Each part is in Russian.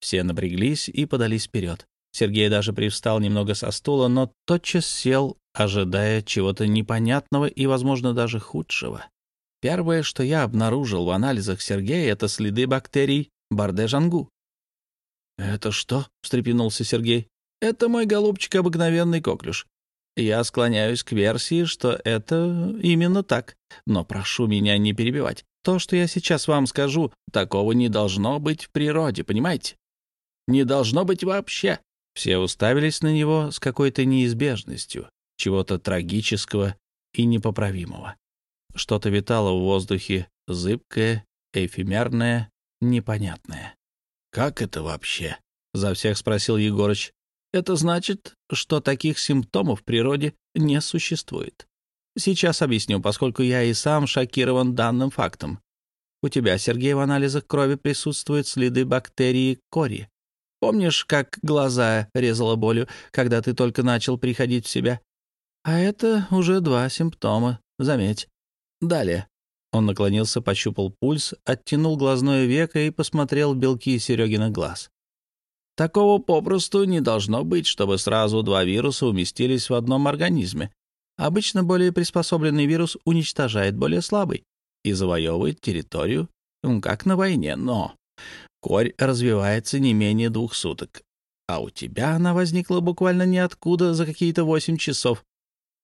Все напряглись и подались вперед. Сергей даже привстал немного со стула, но тотчас сел, ожидая чего-то непонятного и, возможно, даже худшего. Первое, что я обнаружил в анализах Сергея, это следы бактерий Барде-Жангу. «Это что?» — встрепенулся Сергей. «Это мой голубчик обыкновенный коклюш. Я склоняюсь к версии, что это именно так. Но прошу меня не перебивать. То, что я сейчас вам скажу, такого не должно быть в природе, понимаете? Не должно быть вообще. Все уставились на него с какой-то неизбежностью, чего-то трагического и непоправимого. Что-то витало в воздухе, зыбкое, эфемерное, непонятное. «Как это вообще?» — за всех спросил Егорыч. «Это значит, что таких симптомов в природе не существует. Сейчас объясню, поскольку я и сам шокирован данным фактом. У тебя, Сергей, в анализах крови присутствуют следы бактерии кори. Помнишь, как глаза резала болью, когда ты только начал приходить в себя? А это уже два симптома, заметь. Далее. Он наклонился, пощупал пульс, оттянул глазное веко и посмотрел в белки Серегина глаз. Такого попросту не должно быть, чтобы сразу два вируса уместились в одном организме. Обычно более приспособленный вирус уничтожает более слабый и завоевывает территорию, как на войне, но корь развивается не менее двух суток, а у тебя она возникла буквально ниоткуда за какие-то восемь часов.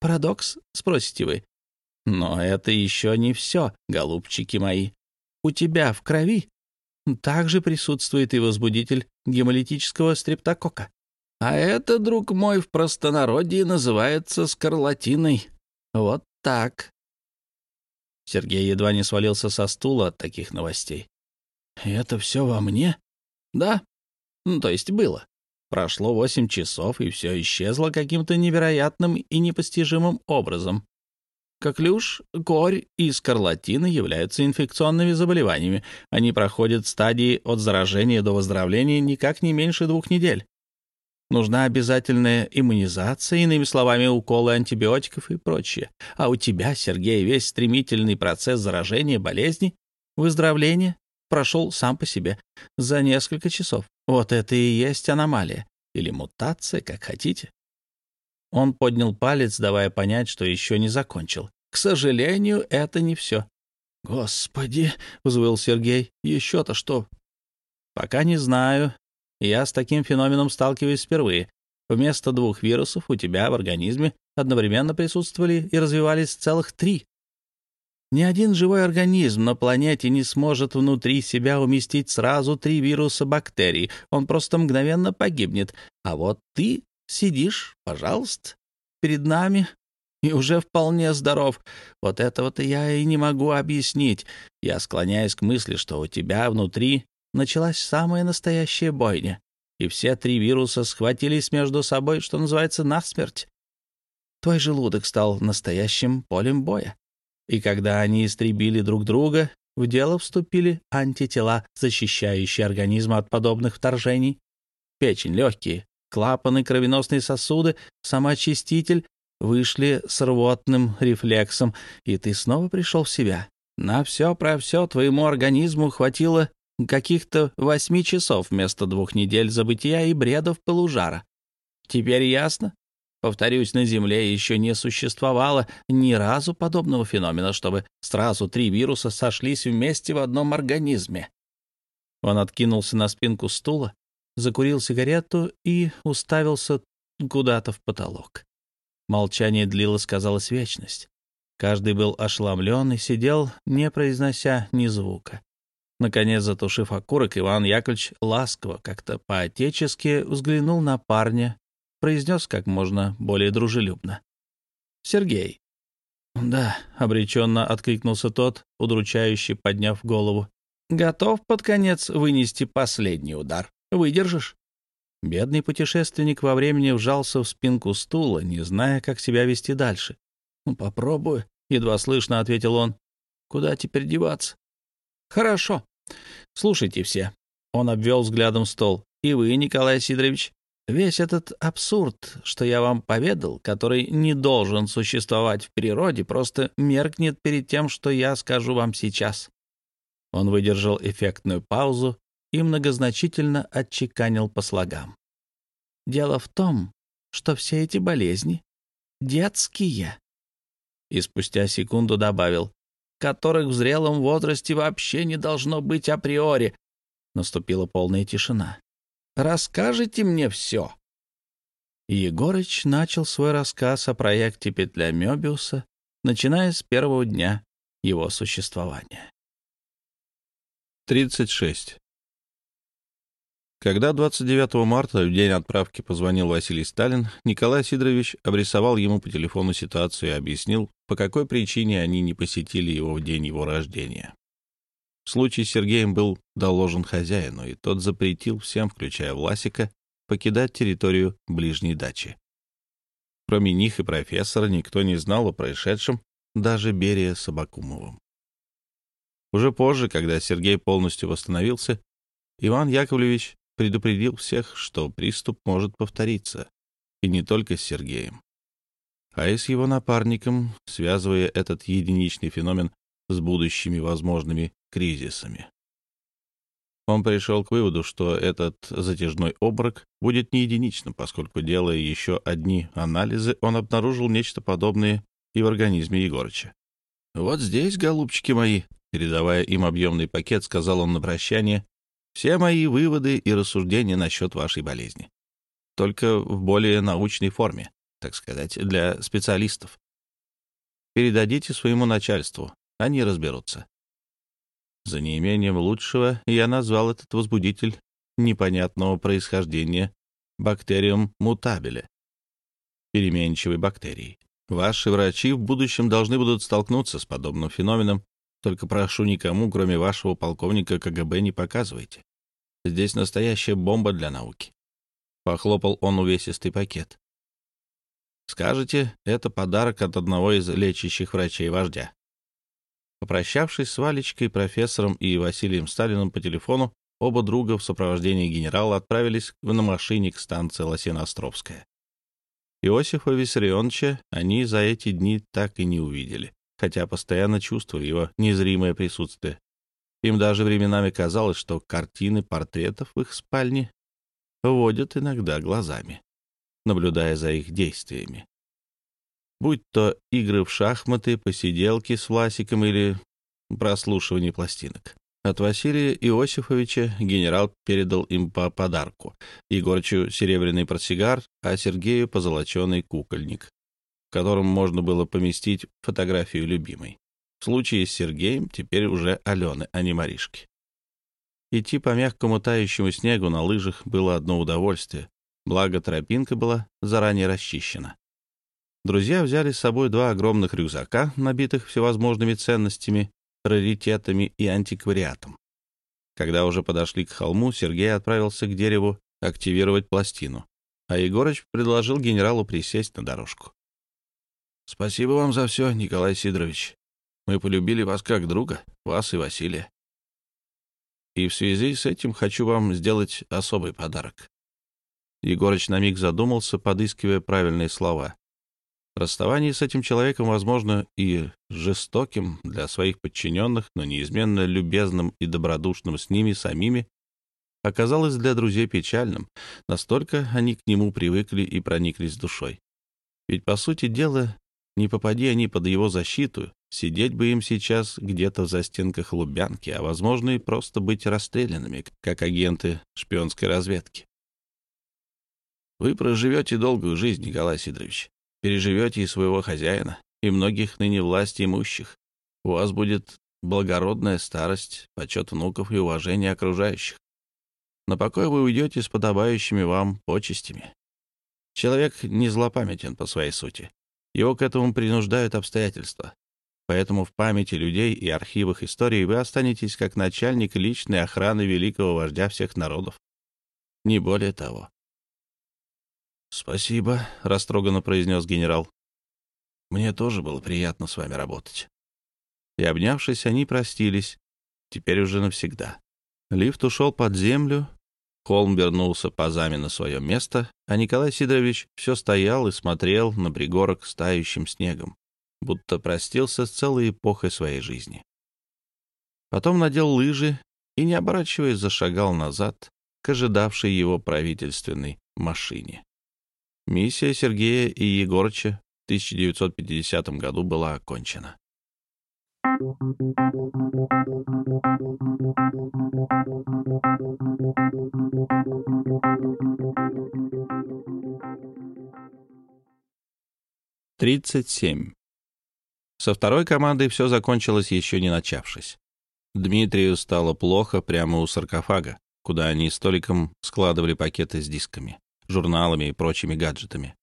Парадокс, спросите вы? Но это еще не все, голубчики мои. У тебя в крови также присутствует и возбудитель гемолитического стрептокока. А это, друг мой, в простонародье называется скарлатиной. Вот так. Сергей едва не свалился со стула от таких новостей. «Это все во мне?» «Да. Ну, то есть было. Прошло восемь часов, и все исчезло каким-то невероятным и непостижимым образом. Коклюш, корь и скарлатина являются инфекционными заболеваниями. Они проходят стадии от заражения до выздоровления никак не меньше двух недель. Нужна обязательная иммунизация, иными словами, уколы антибиотиков и прочее. А у тебя, Сергей, весь стремительный процесс заражения болезни, выздоровления прошел сам по себе за несколько часов. Вот это и есть аномалия. Или мутация, как хотите. Он поднял палец, давая понять, что еще не закончил. «К сожалению, это не все». «Господи!» — взвыл Сергей. «Еще-то что?» «Пока не знаю. Я с таким феноменом сталкиваюсь впервые. Вместо двух вирусов у тебя в организме одновременно присутствовали и развивались целых три. Ни один живой организм на планете не сможет внутри себя уместить сразу три вируса бактерий. Он просто мгновенно погибнет. А вот ты Сидишь, пожалуйста, перед нами и уже вполне здоров. Вот этого-то я и не могу объяснить. Я склоняюсь к мысли, что у тебя внутри началась самая настоящая бойня, и все три вируса схватились между собой, что называется, насмерть. Твой желудок стал настоящим полем боя. И когда они истребили друг друга, в дело вступили антитела, защищающие организм от подобных вторжений. Печень, легкие, клапаны, кровеносные сосуды, самоочиститель вышли с рвотным рефлексом, и ты снова пришел в себя. На все про все твоему организму хватило каких-то восьми часов вместо двух недель забытия и бредов полужара. Теперь ясно? Повторюсь, на Земле еще не существовало ни разу подобного феномена, чтобы сразу три вируса сошлись вместе в одном организме. Он откинулся на спинку стула, закурил сигарету и уставился куда-то в потолок. Молчание длилось, казалось, вечность. Каждый был ошеломлен и сидел, не произнося ни звука. Наконец, затушив окурок, Иван Яковлевич ласково, как-то по-отечески взглянул на парня, произнес как можно более дружелюбно. «Сергей». «Да», — обреченно откликнулся тот, удручающе подняв голову. «Готов под конец вынести последний удар?» Выдержишь?» Бедный путешественник во времени вжался в спинку стула, не зная, как себя вести дальше. «Ну, попробую», — едва слышно ответил он. «Куда теперь деваться?» «Хорошо. Слушайте все». Он обвел взглядом стол. «И вы, Николай Сидорович, весь этот абсурд, что я вам поведал, который не должен существовать в природе, просто меркнет перед тем, что я скажу вам сейчас». Он выдержал эффектную паузу, и многозначительно отчеканил по слогам. «Дело в том, что все эти болезни детские». И спустя секунду добавил, которых в зрелом возрасте вообще не должно быть априори. Наступила полная тишина. «Расскажите мне все». Егорыч начал свой рассказ о проекте «Петля Мёбиуса», начиная с первого дня его существования. 36. Когда 29 марта, в день отправки, позвонил Василий Сталин, Николай Сидорович обрисовал ему по телефону ситуацию и объяснил, по какой причине они не посетили его в день его рождения. Случай с Сергеем был доложен хозяину, и тот запретил всем, включая Власика, покидать территорию ближней дачи. Кроме них и профессора никто не знал о происшедшем, даже Берия с Абакумовым. Уже позже, когда Сергей полностью восстановился, Иван Яковлевич предупредил всех, что приступ может повториться, и не только с Сергеем, а и с его напарником, связывая этот единичный феномен с будущими возможными кризисами. Он пришел к выводу, что этот затяжной обморок будет не единичным, поскольку, делая еще одни анализы, он обнаружил нечто подобное и в организме Егорыча. «Вот здесь, голубчики мои», передавая им объемный пакет, сказал он на прощание, «все мои выводы и рассуждения насчет вашей болезни. Только в более научной форме, так сказать, для специалистов. Передадите своему начальству, они разберутся. За неимением лучшего я назвал этот возбудитель непонятного происхождения бактериум мутабеле, переменчивой бактерией. Ваши врачи в будущем должны будут столкнуться с подобным феноменом, только прошу никому, кроме вашего полковника КГБ, не показывайте. Здесь настоящая бомба для науки. Похлопал он увесистый пакет. Скажете, это подарок от одного из лечащих врачей вождя. Попрощавшись с Валечкой, профессором и Василием Сталиным по телефону, оба друга в сопровождении генерала отправились на машине к станции Лосиноостровская. Иосифа Виссарионовича они за эти дни так и не увидели, хотя постоянно чувствовали его незримое присутствие. Им даже временами казалось, что картины портретов в их спальне водят иногда глазами, наблюдая за их действиями будь то игры в шахматы, посиделки с Власиком или прослушивание пластинок. От Василия Иосифовича генерал передал им по подарку. Егорчу серебряный портсигар, а Сергею позолоченный кукольник, в котором можно было поместить фотографию любимой. В случае с Сергеем теперь уже Алены, а не Маришки. Идти по мягкому тающему снегу на лыжах было одно удовольствие, благо тропинка была заранее расчищена. Друзья взяли с собой два огромных рюкзака, набитых всевозможными ценностями, раритетами и антиквариатом. Когда уже подошли к холму, Сергей отправился к дереву активировать пластину, а Егорыч предложил генералу присесть на дорожку. «Спасибо вам за все, Николай Сидорович. Мы полюбили вас как друга, вас и Василия. И в связи с этим хочу вам сделать особый подарок». Егорыч на миг задумался, подыскивая правильные слова. Расставание с этим человеком, возможно, и жестоким для своих подчиненных, но неизменно любезным и добродушным с ними самими, оказалось для друзей печальным. Настолько они к нему привыкли и прониклись душой. Ведь, по сути дела, не попади они под его защиту, сидеть бы им сейчас где-то в застенках Лубянки, а, возможно, и просто быть расстрелянными, как агенты шпионской разведки. Вы проживете долгую жизнь, Николай Сидорович переживете и своего хозяина, и многих ныне власти имущих. У вас будет благородная старость, почет внуков и уважение окружающих. На покой вы уйдете с подобающими вам почестями. Человек не злопамятен по своей сути. Его к этому принуждают обстоятельства. Поэтому в памяти людей и архивах истории вы останетесь как начальник личной охраны великого вождя всех народов. Не более того. «Спасибо», — растроганно произнес генерал. «Мне тоже было приятно с вами работать». И, обнявшись, они простились, теперь уже навсегда. Лифт ушел под землю, Холм вернулся пазами на свое место, а Николай Сидорович все стоял и смотрел на пригорок с тающим снегом, будто простился с целой эпохой своей жизни. Потом надел лыжи и, не оборачиваясь, зашагал назад к ожидавшей его правительственной машине. Миссия Сергея и Егорыча в 1950 году была окончена. Тридцать семь. Со второй командой все закончилось еще не начавшись. Дмитрию стало плохо прямо у саркофага, куда они столиком складывали пакеты с дисками, журналами и прочими гаджетами.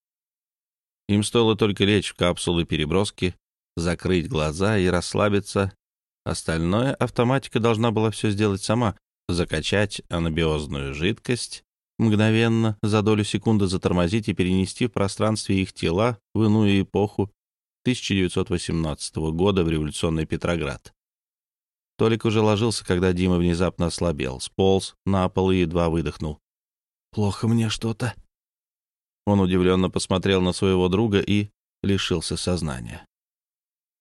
Им стоило только лечь в капсулы переброски, закрыть глаза и расслабиться. Остальное автоматика должна была все сделать сама, закачать анабиозную жидкость, мгновенно, за долю секунды затормозить и перенести в пространстве их тела в иную эпоху 1918 года в революционный Петроград. Толик уже ложился, когда Дима внезапно ослабел, сполз на пол и едва выдохнул. «Плохо мне что-то». Он удивленно посмотрел на своего друга и лишился сознания.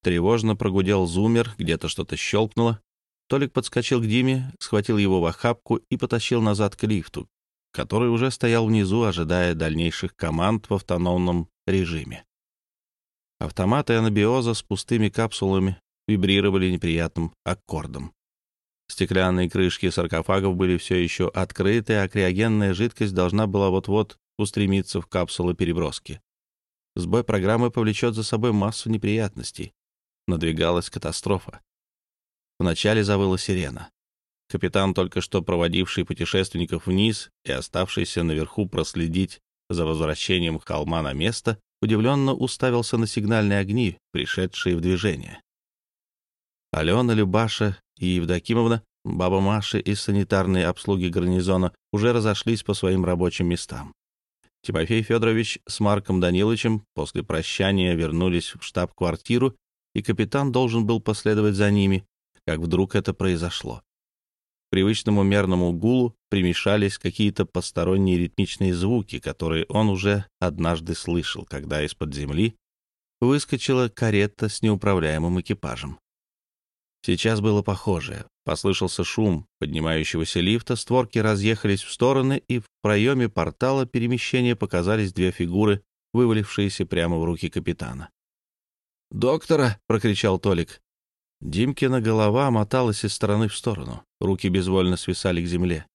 Тревожно прогудел зумер, где-то что-то щелкнуло. Толик подскочил к Диме, схватил его в охапку и потащил назад к лифту, который уже стоял внизу, ожидая дальнейших команд в автономном режиме. Автоматы анабиоза с пустыми капсулами вибрировали неприятным аккордом. Стеклянные крышки саркофагов были все еще открыты, а криогенная жидкость должна была вот-вот устремиться в капсулы переброски. Сбой программы повлечет за собой массу неприятностей. Надвигалась катастрофа. Вначале завыла сирена. Капитан, только что проводивший путешественников вниз и оставшийся наверху проследить за возвращением холма на место, удивленно уставился на сигнальные огни, пришедшие в движение. Алена, Любаша и Евдокимовна, баба Маша из санитарной обслуги гарнизона уже разошлись по своим рабочим местам. Тимофей Федорович с Марком Даниловичем после прощания вернулись в штаб-квартиру, и капитан должен был последовать за ними, как вдруг это произошло. К привычному мерному гулу примешались какие-то посторонние ритмичные звуки, которые он уже однажды слышал, когда из-под земли выскочила карета с неуправляемым экипажем. Сейчас было похоже. Послышался шум поднимающегося лифта, створки разъехались в стороны, и в проеме портала перемещения показались две фигуры, вывалившиеся прямо в руки капитана. «Доктора!» — прокричал Толик. Димкина голова моталась из стороны в сторону. Руки безвольно свисали к земле.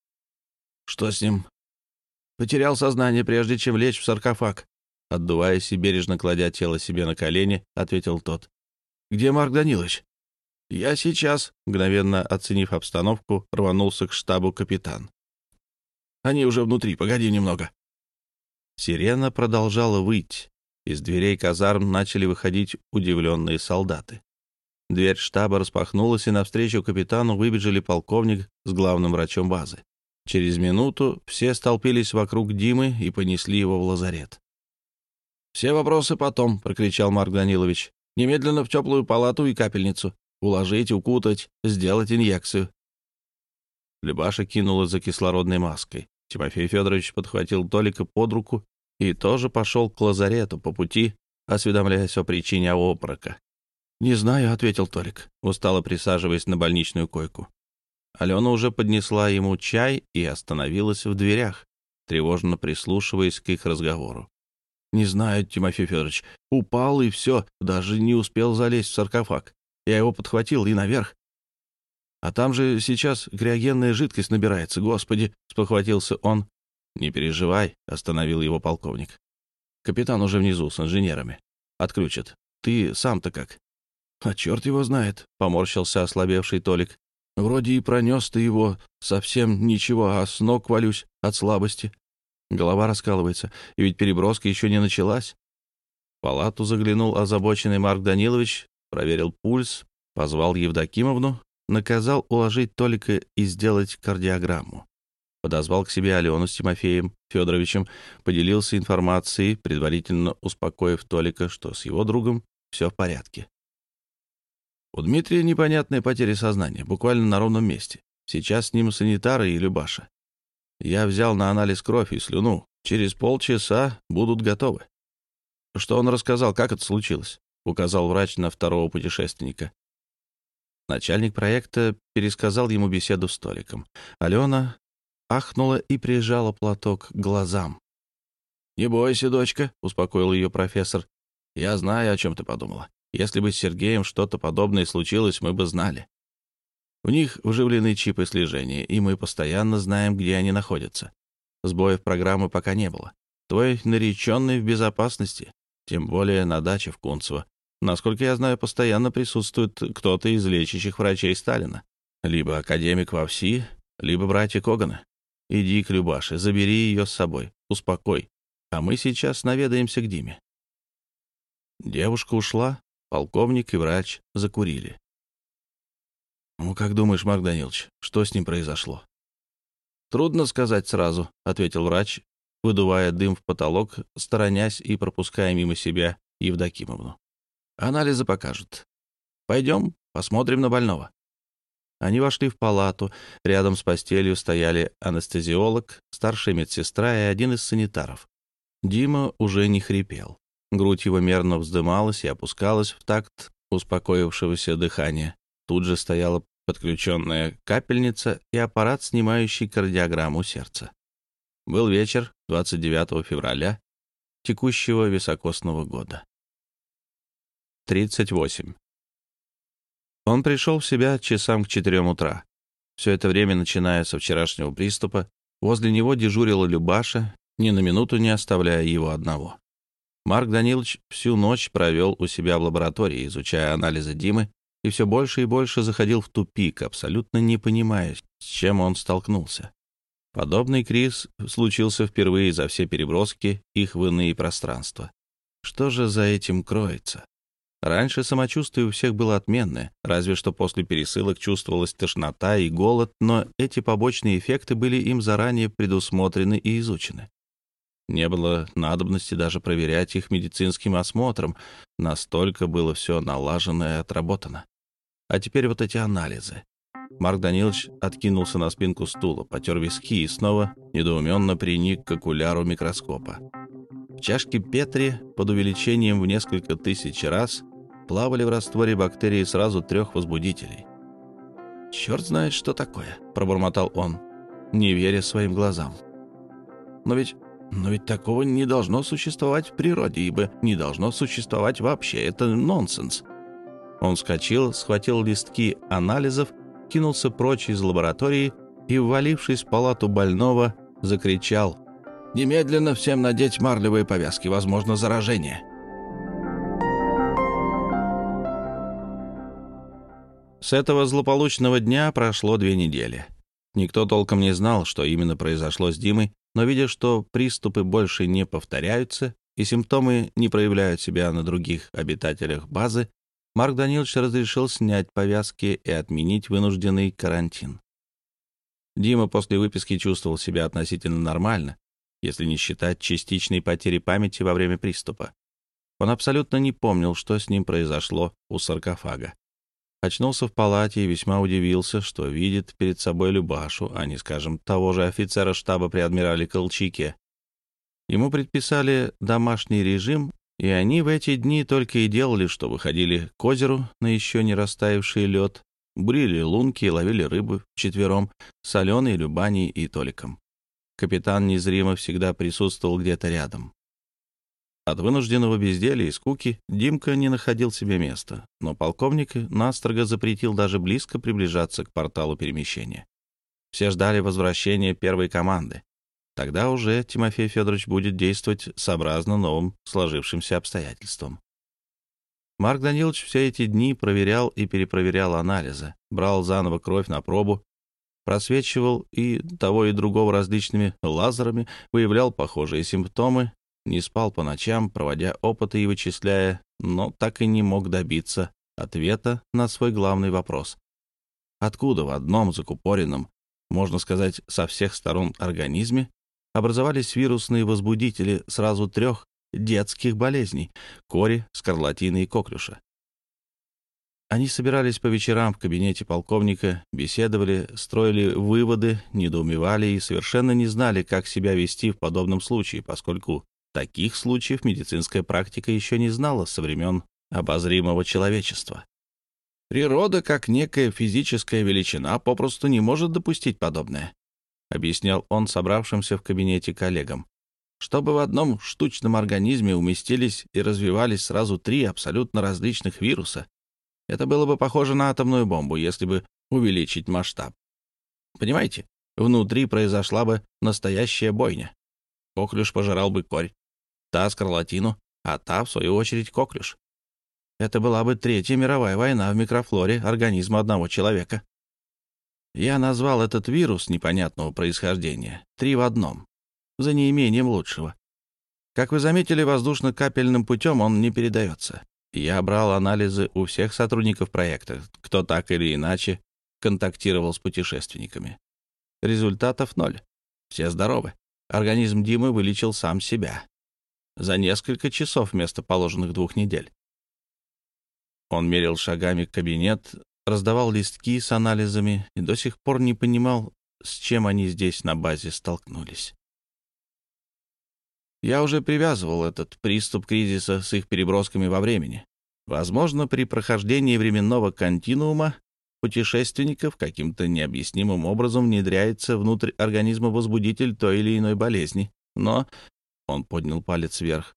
«Что с ним?» «Потерял сознание, прежде чем лечь в саркофаг», — отдуваясь и бережно кладя тело себе на колени, ответил тот. «Где Марк Данилович?» «Я сейчас», — мгновенно оценив обстановку, рванулся к штабу капитан. «Они уже внутри, погоди немного». Сирена продолжала выть. Из дверей казарм начали выходить удивленные солдаты. Дверь штаба распахнулась, и навстречу капитану выбежали полковник с главным врачом базы. Через минуту все столпились вокруг Димы и понесли его в лазарет. «Все вопросы потом», — прокричал Марк Данилович. «Немедленно в теплую палату и капельницу. Уложить, укутать, сделать инъекцию». Любаша кинула за кислородной маской. Тимофей Федорович подхватил Толика под руку и тоже пошел к лазарету по пути, осведомляясь о причине обморока. «Не знаю», — ответил Толик, устало присаживаясь на больничную койку. Алена уже поднесла ему чай и остановилась в дверях, тревожно прислушиваясь к их разговору. «Не знаю, Тимофей Федорович, упал и все, даже не успел залезть в саркофаг. Я его подхватил и наверх. А там же сейчас криогенная жидкость набирается, господи!» — спохватился он. «Не переживай», — остановил его полковник. «Капитан уже внизу с инженерами. Отключат. Ты сам-то как?» «А черт его знает», — поморщился ослабевший Толик. «Вроде и пронес ты его совсем ничего, а с ног валюсь от слабости. Голова раскалывается, и ведь переброска еще не началась». В палату заглянул озабоченный Марк Данилович, проверил пульс, позвал Евдокимовну, наказал уложить Толика и сделать кардиограмму. Подозвал к себе Алену с Тимофеем Федоровичем, поделился информацией, предварительно успокоив Толика, что с его другом все в порядке. У Дмитрия непонятная потеря сознания, буквально на ровном месте. Сейчас с ним санитары и Любаша. Я взял на анализ кровь и слюну. Через полчаса будут готовы. Что он рассказал, как это случилось? Указал врач на второго путешественника. Начальник проекта пересказал ему беседу с Толиком. Алена ахнула и прижала платок к глазам. «Не бойся, дочка», — успокоил ее профессор. «Я знаю, о чем ты подумала. Если бы с Сергеем что-то подобное случилось, мы бы знали. У них вживлены чипы слежения, и мы постоянно знаем, где они находятся. Сбоев программы пока не было. Твой нареченный в безопасности, тем более на даче в Кунцево. Насколько я знаю, постоянно присутствует кто-то из лечащих врачей Сталина. Либо академик Вовси, либо братья Когана. Иди к Любаше, забери ее с собой, успокой. А мы сейчас наведаемся к Диме. Девушка ушла, полковник и врач закурили. «Ну, как думаешь, Марк Данилович, что с ним произошло?» «Трудно сказать сразу», — ответил врач, выдувая дым в потолок, сторонясь и пропуская мимо себя Евдокимовну. «Анализы покажут. Пойдем, посмотрим на больного». Они вошли в палату. Рядом с постелью стояли анестезиолог, старшая медсестра и один из санитаров. Дима уже не хрипел. Грудь его мерно вздымалась и опускалась в такт успокоившегося дыхания. Тут же стояла подключенная капельница и аппарат, снимающий кардиограмму сердца. Был вечер 29 февраля текущего високосного года. 38. Он пришел в себя часам к четырем утра. Все это время, начиная со вчерашнего приступа, возле него дежурила Любаша, ни на минуту не оставляя его одного. Марк Данилович всю ночь провел у себя в лаборатории, изучая анализы Димы, и все больше и больше заходил в тупик, абсолютно не понимая, с чем он столкнулся. Подобный криз случился впервые за все переброски их в иные пространства. Что же за этим кроется? Раньше самочувствие у всех было отменное, разве что после пересылок чувствовалась тошнота и голод, но эти побочные эффекты были им заранее предусмотрены и изучены. Не было надобности даже проверять их медицинским осмотром, настолько было все налажено и отработано. А теперь вот эти анализы. Марк Данилович откинулся на спинку стула, потер виски и снова недоуменно приник к окуляру микроскопа. В чашке Петри под увеличением в несколько тысяч раз плавали в растворе бактерии сразу трех возбудителей. «Черт знает, что такое», — пробормотал он, не веря своим глазам. «Но ведь, но ведь такого не должно существовать в природе, ибо не должно существовать вообще. Это нонсенс». Он вскочил, схватил листки анализов, кинулся прочь из лаборатории и, ввалившись в палату больного, закричал «Немедленно всем надеть марлевые повязки, возможно, заражение». С этого злополучного дня прошло две недели. Никто толком не знал, что именно произошло с Димой, но видя, что приступы больше не повторяются и симптомы не проявляют себя на других обитателях базы, Марк Данилович разрешил снять повязки и отменить вынужденный карантин. Дима после выписки чувствовал себя относительно нормально, если не считать частичной потери памяти во время приступа. Он абсолютно не помнил, что с ним произошло у саркофага. Очнулся в палате и весьма удивился, что видит перед собой Любашу, а не, скажем, того же офицера штаба при адмирале Колчаке. Ему предписали домашний режим и они в эти дни только и делали, что выходили к озеру на еще не растаявший лед, брили лунки и ловили рыбу вчетвером с Аленой, Любаней и Толиком. Капитан незримо всегда присутствовал где-то рядом. От вынужденного безделия и скуки Димка не находил себе места, но полковник настрого запретил даже близко приближаться к порталу перемещения. Все ждали возвращения первой команды. Тогда уже Тимофей Федорович будет действовать сообразно новым сложившимся обстоятельствам. Марк Данилович все эти дни проверял и перепроверял анализы, брал заново кровь на пробу, просвечивал и того и другого различными лазерами, выявлял похожие симптомы, не спал по ночам, проводя опыты и вычисляя, но так и не мог добиться ответа на свой главный вопрос. Откуда в одном закупоренном, можно сказать, со всех сторон организме образовались вирусные возбудители сразу трех детских болезней — кори, скарлатины и коклюша. Они собирались по вечерам в кабинете полковника, беседовали, строили выводы, недоумевали и совершенно не знали, как себя вести в подобном случае, поскольку таких случаев медицинская практика еще не знала со времен обозримого человечества. Природа, как некая физическая величина, попросту не может допустить подобное, объяснял он собравшимся в кабинете коллегам. Чтобы в одном штучном организме уместились и развивались сразу три абсолютно различных вируса, это было бы похоже на атомную бомбу, если бы увеличить масштаб. Понимаете, внутри произошла бы настоящая бойня. Коклюш пожирал бы корь, та скарлатину, а та, в свою очередь, коклюш. Это была бы Третья мировая война в микрофлоре организма одного человека. Я назвал этот вирус непонятного происхождения «три в одном», за неимением лучшего. Как вы заметили, воздушно-капельным путем он не передается. Я брал анализы у всех сотрудников проекта, кто так или иначе контактировал с путешественниками. Результатов ноль. Все здоровы. Организм Димы вылечил сам себя. За несколько часов вместо положенных двух недель. Он мерил шагами кабинет, раздавал листки с анализами и до сих пор не понимал, с чем они здесь на базе столкнулись. Я уже привязывал этот приступ кризиса с их перебросками во времени. Возможно, при прохождении временного континуума путешественников каким-то необъяснимым образом внедряется внутрь организма возбудитель той или иной болезни. Но... Он поднял палец вверх.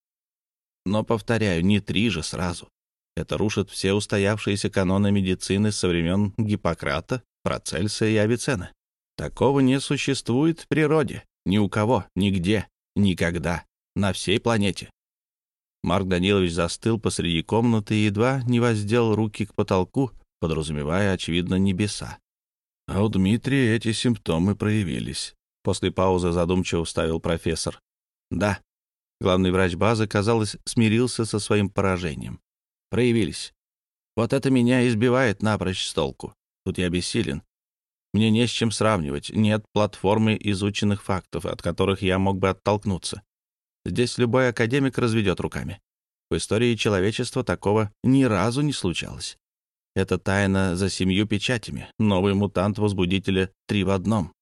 Но, повторяю, не три же сразу. Это рушит все устоявшиеся каноны медицины со времен Гиппократа, Процельса и Авиценны. Такого не существует в природе. Ни у кого, нигде, никогда, на всей планете. Марк Данилович застыл посреди комнаты и едва не воздел руки к потолку, подразумевая, очевидно, небеса. А у Дмитрия эти симптомы проявились. После паузы задумчиво вставил профессор. Да, главный врач базы, казалось, смирился со своим поражением проявились. Вот это меня избивает напрочь с толку. Тут я бессилен. Мне не с чем сравнивать, нет платформы изученных фактов, от которых я мог бы оттолкнуться. Здесь любой академик разведет руками. В истории человечества такого ни разу не случалось. Это тайна за семью печатями. Новый мутант возбудителя три в одном.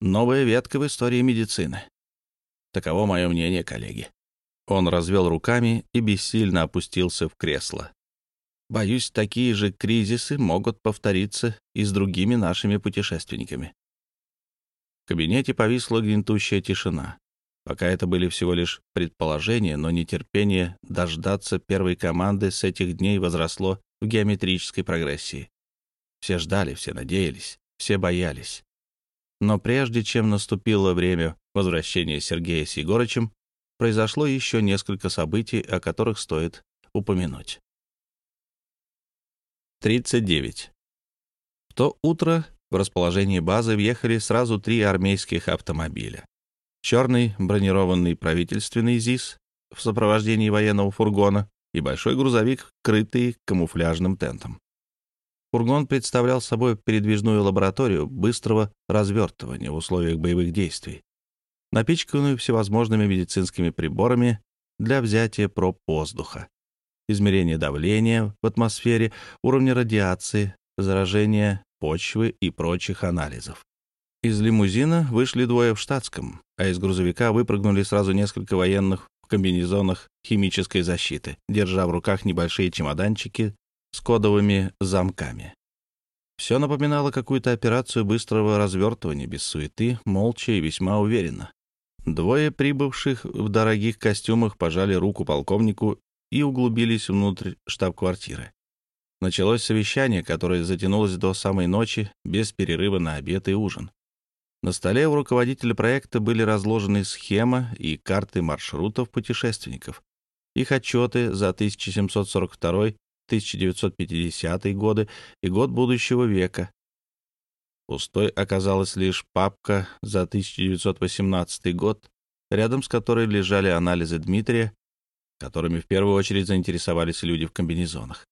Новая ветка в истории медицины. Таково мое мнение, коллеги. Он развел руками и бессильно опустился в кресло. Боюсь, такие же кризисы могут повториться и с другими нашими путешественниками. В кабинете повисла гнетущая тишина. Пока это были всего лишь предположения, но нетерпение дождаться первой команды с этих дней возросло в геометрической прогрессии. Все ждали, все надеялись, все боялись. Но прежде чем наступило время возвращения Сергея с Егорычем, произошло еще несколько событий, о которых стоит упомянуть. 39. В то утро в расположении базы въехали сразу три армейских автомобиля. Черный бронированный правительственный ЗИС в сопровождении военного фургона и большой грузовик, крытый камуфляжным тентом. Фургон представлял собой передвижную лабораторию быстрого развертывания в условиях боевых действий напичканную всевозможными медицинскими приборами для взятия проб воздуха, измерения давления в атмосфере, уровня радиации, заражения почвы и прочих анализов. Из лимузина вышли двое в штатском, а из грузовика выпрыгнули сразу несколько военных в комбинезонах химической защиты, держа в руках небольшие чемоданчики с кодовыми замками. Все напоминало какую-то операцию быстрого развертывания без суеты, молча и весьма уверенно. Двое прибывших в дорогих костюмах пожали руку полковнику и углубились внутрь штаб-квартиры. Началось совещание, которое затянулось до самой ночи, без перерыва на обед и ужин. На столе у руководителя проекта были разложены схема и карты маршрутов путешественников, их отчеты за 1742-1950 годы и год будущего века, Пустой оказалась лишь папка за 1918 год, рядом с которой лежали анализы Дмитрия, которыми в первую очередь заинтересовались люди в комбинезонах.